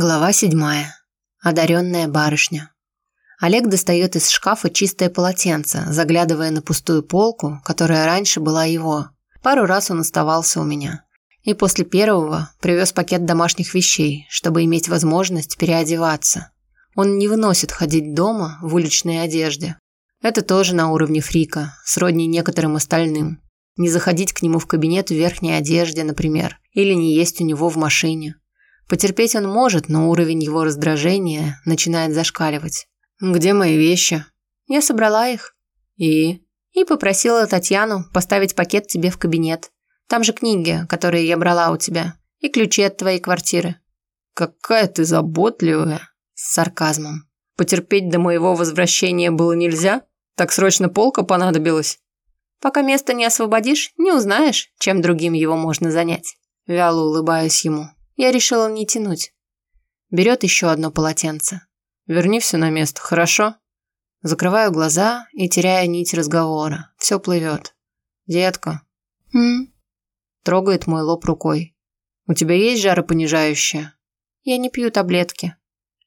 Глава седьмая. Одаренная барышня. Олег достает из шкафа чистое полотенце, заглядывая на пустую полку, которая раньше была его. Пару раз он оставался у меня. И после первого привез пакет домашних вещей, чтобы иметь возможность переодеваться. Он не выносит ходить дома в уличной одежде. Это тоже на уровне фрика, сродни некоторым остальным. Не заходить к нему в кабинет в верхней одежде, например, или не есть у него в машине. Потерпеть он может, но уровень его раздражения начинает зашкаливать. «Где мои вещи?» «Я собрала их». «И?» «И попросила Татьяну поставить пакет тебе в кабинет. Там же книги, которые я брала у тебя, и ключи от твоей квартиры». «Какая ты заботливая!» С сарказмом. «Потерпеть до моего возвращения было нельзя? Так срочно полка понадобилась?» «Пока место не освободишь, не узнаешь, чем другим его можно занять». Вяло улыбаюсь ему. Я решила не тянуть. Берет еще одно полотенце. Верни все на место, хорошо? Закрываю глаза и теряю нить разговора. Все плывет. Детка. М? Трогает мой лоб рукой. У тебя есть жаропонижающее? Я не пью таблетки.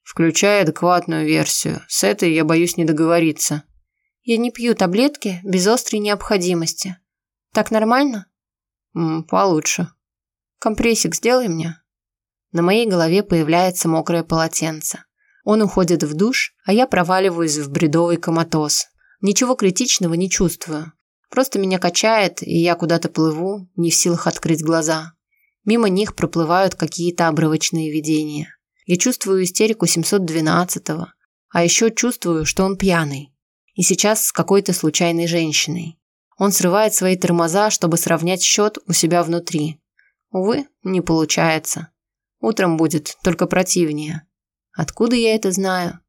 Включай адекватную версию. С этой я боюсь не договориться. Я не пью таблетки без острой необходимости. Так нормально? М, получше. Компрессик сделай мне. На моей голове появляется мокрое полотенце. Он уходит в душ, а я проваливаюсь в бредовый коматоз. Ничего критичного не чувствую. Просто меня качает, и я куда-то плыву, не в силах открыть глаза. Мимо них проплывают какие-то обрывочные видения. Я чувствую истерику 712-го, а еще чувствую, что он пьяный. И сейчас с какой-то случайной женщиной. Он срывает свои тормоза, чтобы сравнять счет у себя внутри. Увы, не получается. Утром будет только противнее. Откуда я это знаю?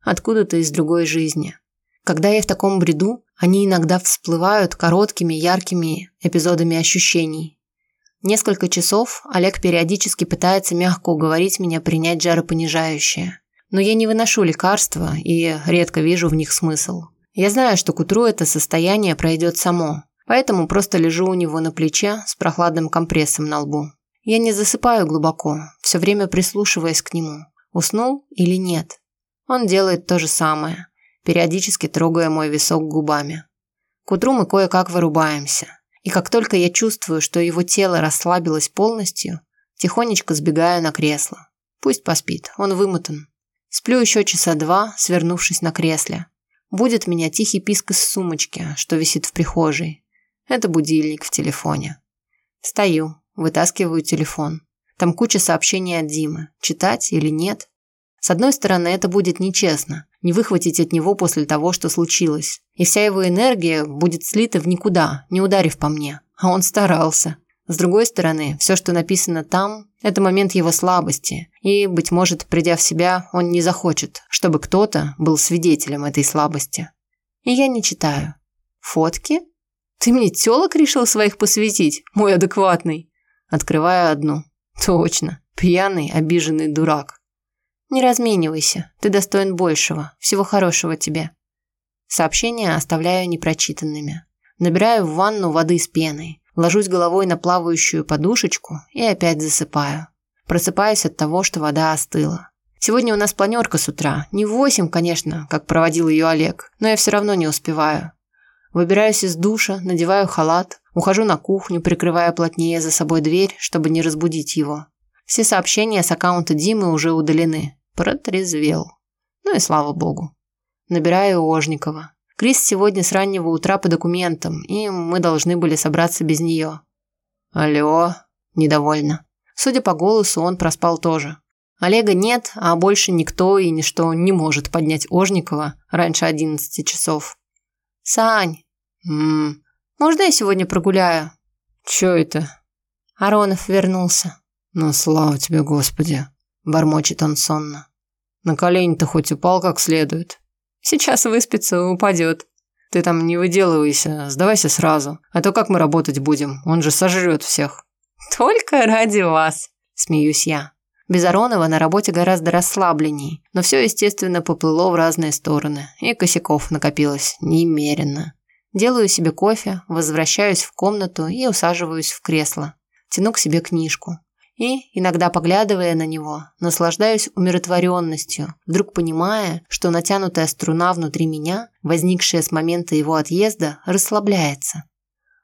Откуда-то из другой жизни. Когда я в таком бреду, они иногда всплывают короткими, яркими эпизодами ощущений. Несколько часов Олег периодически пытается мягко уговорить меня принять жаропонижающее. Но я не выношу лекарства и редко вижу в них смысл. Я знаю, что к утру это состояние пройдет само, поэтому просто лежу у него на плече с прохладным компрессом на лбу. Я не засыпаю глубоко, все время прислушиваясь к нему. Уснул или нет? Он делает то же самое, периодически трогая мой висок губами. К утру мы кое-как вырубаемся. И как только я чувствую, что его тело расслабилось полностью, тихонечко сбегаю на кресло. Пусть поспит, он вымотан. Сплю еще часа два, свернувшись на кресле. Будет меня тихий писк из сумочки, что висит в прихожей. Это будильник в телефоне. Встаю, Вытаскиваю телефон. Там куча сообщений от Димы. Читать или нет? С одной стороны, это будет нечестно. Не выхватить от него после того, что случилось. И вся его энергия будет слита в никуда, не ударив по мне. А он старался. С другой стороны, все, что написано там, это момент его слабости. И, быть может, придя в себя, он не захочет, чтобы кто-то был свидетелем этой слабости. И я не читаю. Фотки? Ты мне телок решил своих посвятить, мой адекватный? Открываю одну. Точно. Пьяный, обиженный дурак. Не разменивайся. Ты достоин большего. Всего хорошего тебе. Сообщения оставляю непрочитанными. Набираю в ванну воды с пеной. Ложусь головой на плавающую подушечку и опять засыпаю. Просыпаюсь от того, что вода остыла. Сегодня у нас планерка с утра. Не в восемь, конечно, как проводил ее Олег, но я все равно не успеваю. Выбираюсь из душа, надеваю халат, ухожу на кухню, прикрывая плотнее за собой дверь, чтобы не разбудить его. Все сообщения с аккаунта Димы уже удалены. Протрезвел. Ну и слава богу. Набираю Ожникова. Крис сегодня с раннего утра по документам, и мы должны были собраться без нее. Алло. Недовольно. Судя по голосу, он проспал тоже. Олега нет, а больше никто и ничто не может поднять Ожникова раньше 11 часов. «Сань!» «Ммм, можно я сегодня прогуляю?» «Чё это?» Аронов вернулся. «Ну, слава тебе, Господи!» Бормочет он сонно. «На колени-то хоть упал как следует?» «Сейчас выспится, упадет». «Ты там не выделывайся, сдавайся сразу. А то как мы работать будем? Он же сожрет всех». «Только ради вас», смеюсь я. Без Аронова на работе гораздо расслабленней, но все, естественно, поплыло в разные стороны, и косяков накопилось немерено. Делаю себе кофе, возвращаюсь в комнату и усаживаюсь в кресло. Тяну к себе книжку. И, иногда поглядывая на него, наслаждаюсь умиротворенностью, вдруг понимая, что натянутая струна внутри меня, возникшая с момента его отъезда, расслабляется.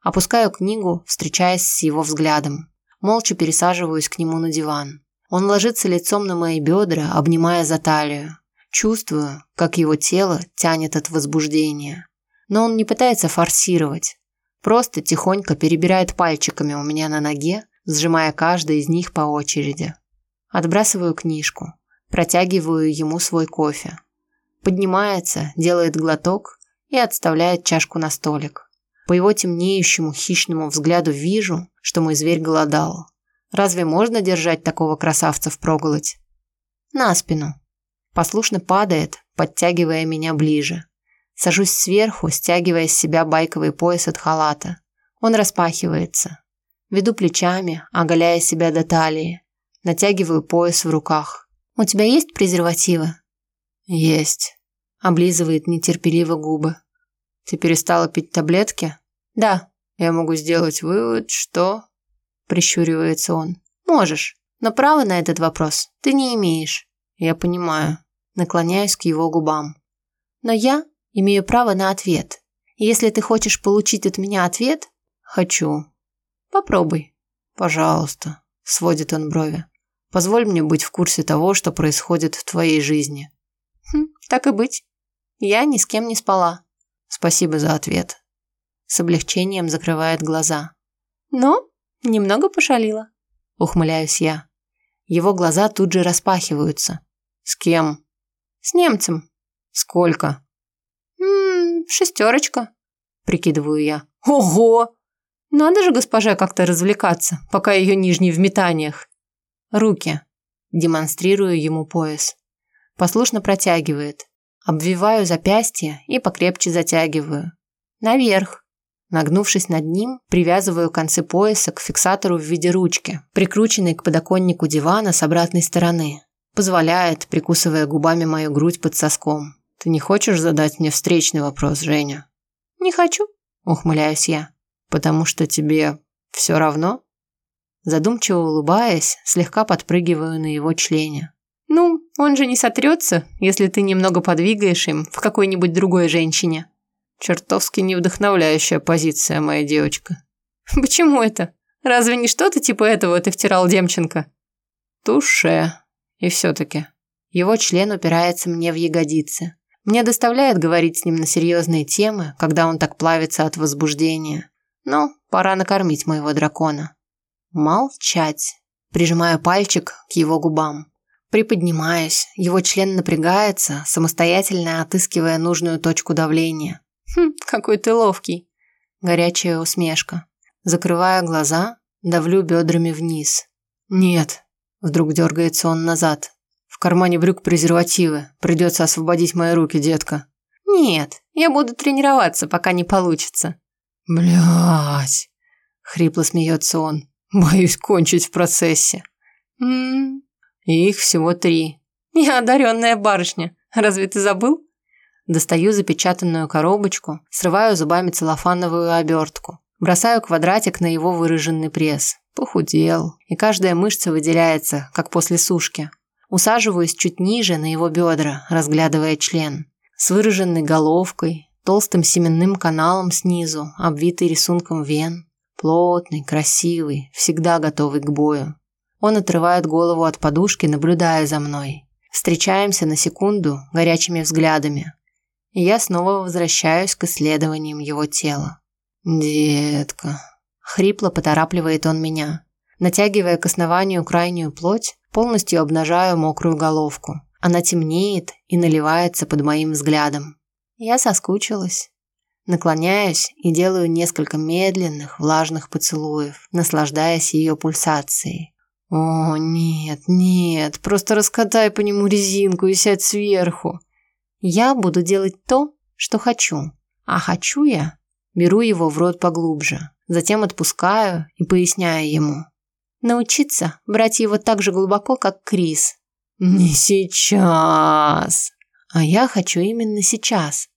Опускаю книгу, встречаясь с его взглядом. Молча пересаживаюсь к нему на диван. Он ложится лицом на мои бедра, обнимая за талию. Чувствую, как его тело тянет от возбуждения. Но он не пытается форсировать. Просто тихонько перебирает пальчиками у меня на ноге, сжимая каждый из них по очереди. Отбрасываю книжку, протягиваю ему свой кофе. Поднимается, делает глоток и отставляет чашку на столик. По его темнеющему хищному взгляду вижу, что мой зверь голодал. Разве можно держать такого красавца впроголодь? На спину. Послушно падает, подтягивая меня ближе. Сажусь сверху, стягивая с себя байковый пояс от халата. Он распахивается. Веду плечами, оголяя себя до талии. Натягиваю пояс в руках. «У тебя есть презервативы?» «Есть», – облизывает нетерпеливо губы. «Ты перестала пить таблетки?» «Да». «Я могу сделать вывод, что...» – прищуривается он. «Можешь, но права на этот вопрос ты не имеешь». «Я понимаю». Наклоняюсь к его губам. «Но я имею право на ответ. если ты хочешь получить от меня ответ...» «Хочу», Попробуй. Пожалуйста, сводит он брови. Позволь мне быть в курсе того, что происходит в твоей жизни. Хм, так и быть. Я ни с кем не спала. Спасибо за ответ. С облегчением закрывает глаза. Но немного пошалила. Ухмыляюсь я. Его глаза тут же распахиваются. С кем? С немцем. Сколько? Шестерочка. Прикидываю я. Ого! Надо же госпоже как-то развлекаться, пока ее нижний в метаниях. Руки. Демонстрирую ему пояс. Послушно протягивает. Обвиваю запястье и покрепче затягиваю. Наверх. Нагнувшись над ним, привязываю концы пояса к фиксатору в виде ручки, прикрученной к подоконнику дивана с обратной стороны. Позволяет, прикусывая губами мою грудь под соском. «Ты не хочешь задать мне встречный вопрос, Женя?» «Не хочу», – ухмыляюсь я. Потому что тебе все равно? Задумчиво улыбаясь, слегка подпрыгиваю на его члене. Ну, он же не сотрется, если ты немного подвигаешь им в какой-нибудь другой женщине. Чертовски невдохновляющая позиция, моя девочка. Почему это? Разве не что-то типа этого ты втирал Демченко? Туше. И все-таки. Его член упирается мне в ягодицы. Мне доставляет говорить с ним на серьезные темы, когда он так плавится от возбуждения. Но пора накормить моего дракона. Молчать. Прижимаю пальчик к его губам. Приподнимаюсь, его член напрягается, самостоятельно отыскивая нужную точку давления. Хм, какой ты ловкий. Горячая усмешка. Закрывая глаза, давлю бедрами вниз. Нет. Вдруг дергается он назад. В кармане брюк презервативы. Придется освободить мои руки, детка. Нет, я буду тренироваться, пока не получится. Блять! Хрипло смеется он. Боюсь кончить в процессе. Ммм. Их всего три. Я одаренная барышня. Разве ты забыл? Достаю запечатанную коробочку, срываю зубами целлофановую обертку. Бросаю квадратик на его выраженный пресс. Похудел, и каждая мышца выделяется, как после сушки. Усаживаюсь чуть ниже на его бедра, разглядывая член. С выраженной головкой, толстым семенным каналом снизу, обвитый рисунком вен. Плотный, красивый, всегда готовый к бою. Он отрывает голову от подушки, наблюдая за мной. Встречаемся на секунду горячими взглядами. И я снова возвращаюсь к исследованиям его тела. «Детка», – хрипло поторапливает он меня. Натягивая к основанию крайнюю плоть, полностью обнажаю мокрую головку. Она темнеет и наливается под моим взглядом. Я соскучилась. Наклоняюсь и делаю несколько медленных, влажных поцелуев, наслаждаясь ее пульсацией. «О, нет, нет, просто раскатай по нему резинку и сядь сверху». Я буду делать то, что хочу. А хочу я, беру его в рот поглубже, затем отпускаю и поясняю ему. Научиться брать его так же глубоко, как Крис. «Не сейчас!» А я хочу именно сейчас.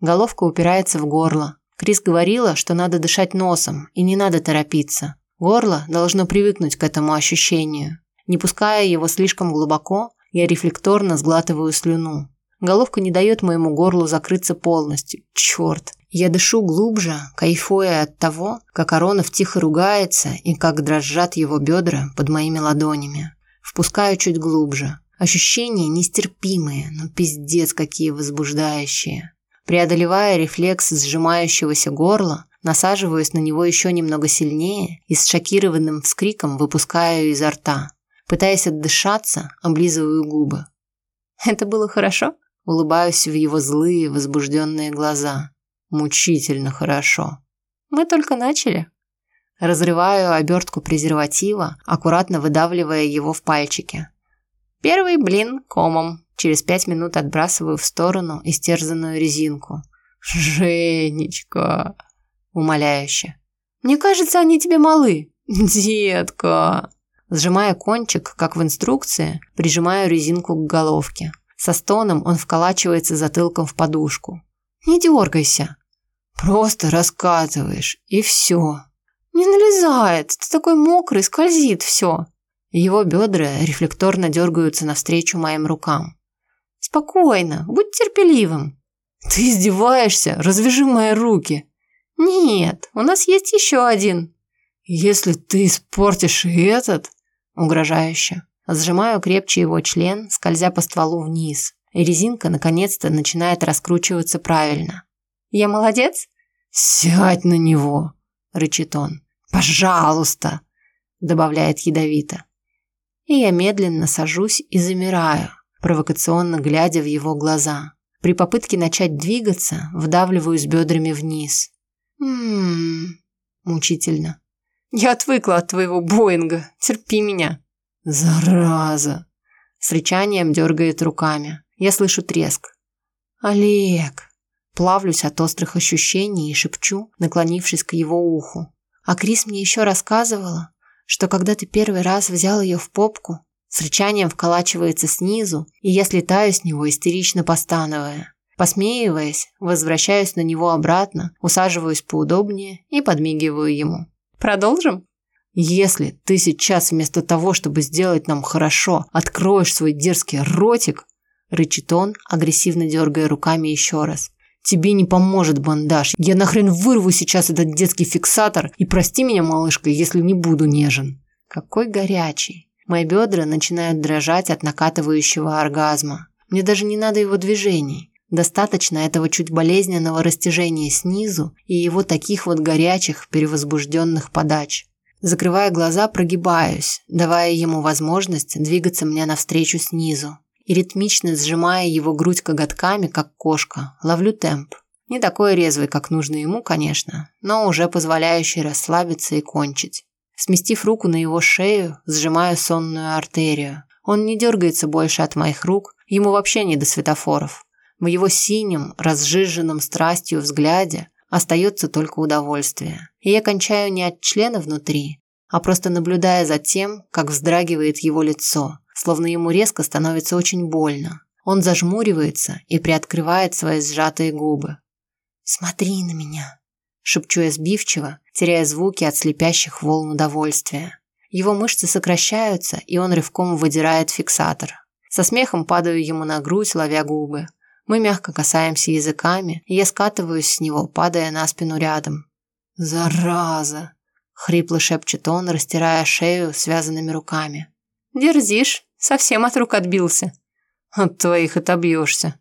Головка упирается в горло. Крис говорила, что надо дышать носом и не надо торопиться. Горло должно привыкнуть к этому ощущению. Не пуская его слишком глубоко, я рефлекторно сглатываю слюну. Головка не дает моему горлу закрыться полностью. Черт! Я дышу глубже, кайфуя от того, как Аронов тихо ругается и как дрожат его бедра под моими ладонями. Впускаю чуть глубже. Ощущения нестерпимые, но пиздец какие возбуждающие. Преодолевая рефлекс сжимающегося горла, насаживаюсь на него еще немного сильнее и с шокированным вскриком выпускаю изо рта. Пытаясь отдышаться, облизываю губы. «Это было хорошо?» Улыбаюсь в его злые, возбужденные глаза. «Мучительно хорошо». «Мы только начали». Разрываю обертку презерватива, аккуратно выдавливая его в пальчики. Первый блин комом. Через пять минут отбрасываю в сторону истерзанную резинку. «Женечка!» Умоляюще. «Мне кажется, они тебе малы». «Детка!» Сжимая кончик, как в инструкции, прижимаю резинку к головке. Со стоном он вколачивается затылком в подушку. «Не дергайся!» «Просто раскатываешь, и все!» «Не налезает! Ты такой мокрый, скользит все!» Его бедра рефлекторно дергаются навстречу моим рукам. «Спокойно, будь терпеливым». «Ты издеваешься? Развяжи мои руки». «Нет, у нас есть еще один». «Если ты испортишь и этот...» Угрожающе. Сжимаю крепче его член, скользя по стволу вниз. И резинка наконец-то начинает раскручиваться правильно. «Я молодец?» «Сядь на него!» – рычит он. «Пожалуйста!» – добавляет ядовито и я медленно сажусь и замираю, провокационно глядя в его глаза. При попытке начать двигаться, вдавливаюсь бедрами вниз. Ммм, мучительно. Я отвыкла от твоего Боинга, терпи меня. Зараза. С рычанием дергает руками. Я слышу треск. Олег. Плавлюсь от острых ощущений и шепчу, наклонившись к его уху. А Крис мне еще рассказывала, что когда ты первый раз взял ее в попку, с рычанием вколачивается снизу, и я слетаю с него, истерично постановая. Посмеиваясь, возвращаюсь на него обратно, усаживаюсь поудобнее и подмигиваю ему. «Продолжим?» «Если ты сейчас вместо того, чтобы сделать нам хорошо, откроешь свой дерзкий ротик», рычит он, агрессивно дергая руками еще раз, Тебе не поможет бандаж. Я нахрен вырву сейчас этот детский фиксатор и прости меня, малышка, если не буду нежен. Какой горячий. Мои бедра начинают дрожать от накатывающего оргазма. Мне даже не надо его движений. Достаточно этого чуть болезненного растяжения снизу и его таких вот горячих, перевозбужденных подач. Закрывая глаза, прогибаюсь, давая ему возможность двигаться мне навстречу снизу и ритмично сжимая его грудь коготками, как кошка, ловлю темп. Не такой резвый, как нужно ему, конечно, но уже позволяющий расслабиться и кончить. Сместив руку на его шею, сжимаю сонную артерию. Он не дергается больше от моих рук, ему вообще не до светофоров. В его синем, разжиженном страстью взгляде остается только удовольствие. И я кончаю не от члена внутри, а просто наблюдая за тем, как вздрагивает его лицо, словно ему резко становится очень больно. Он зажмуривается и приоткрывает свои сжатые губы. «Смотри на меня», – шепчу я сбивчиво, теряя звуки от слепящих волн удовольствия. Его мышцы сокращаются, и он рывком выдирает фиксатор. Со смехом падаю ему на грудь, ловя губы. Мы мягко касаемся языками, и я скатываюсь с него, падая на спину рядом. «Зараза!» – хрипло шепчет он, растирая шею связанными руками. «Дерзишь?» Совсем от рук отбился. От твоих отобьешься.